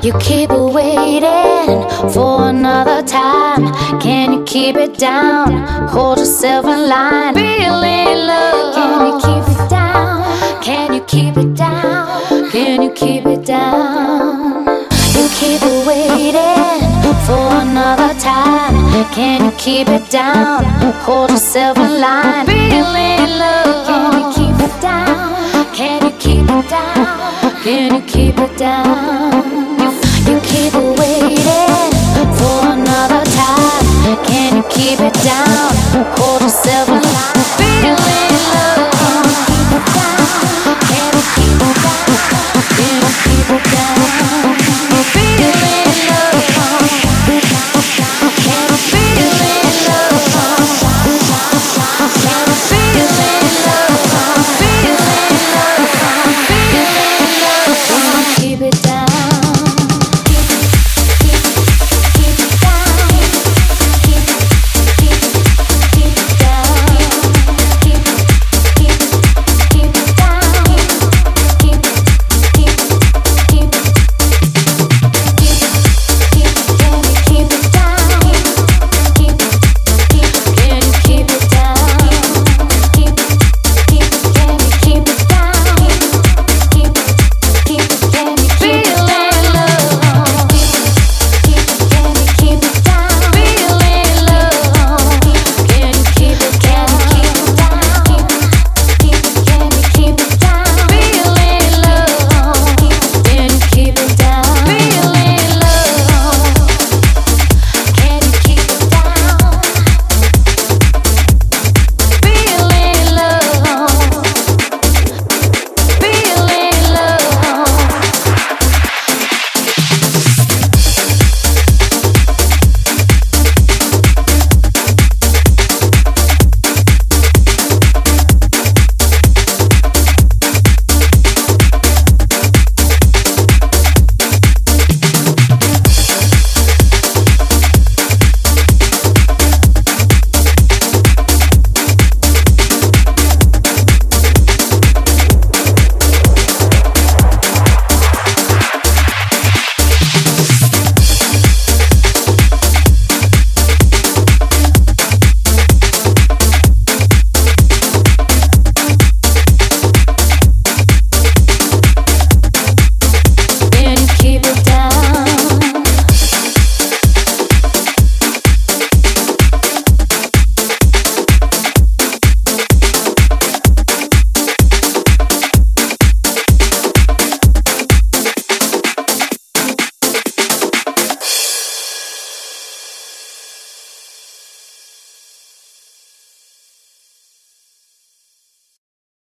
You keep waiting for another time. Can you keep it down? Hold yourself in line. Really love. Can you keep it down? Can you keep it down? Can you keep it down? You keep waiting for another time. Can you keep it down? Hold yourself in line. Really love. Can you keep it down? Can you keep it down? Can you keep it down? You keep waiting for another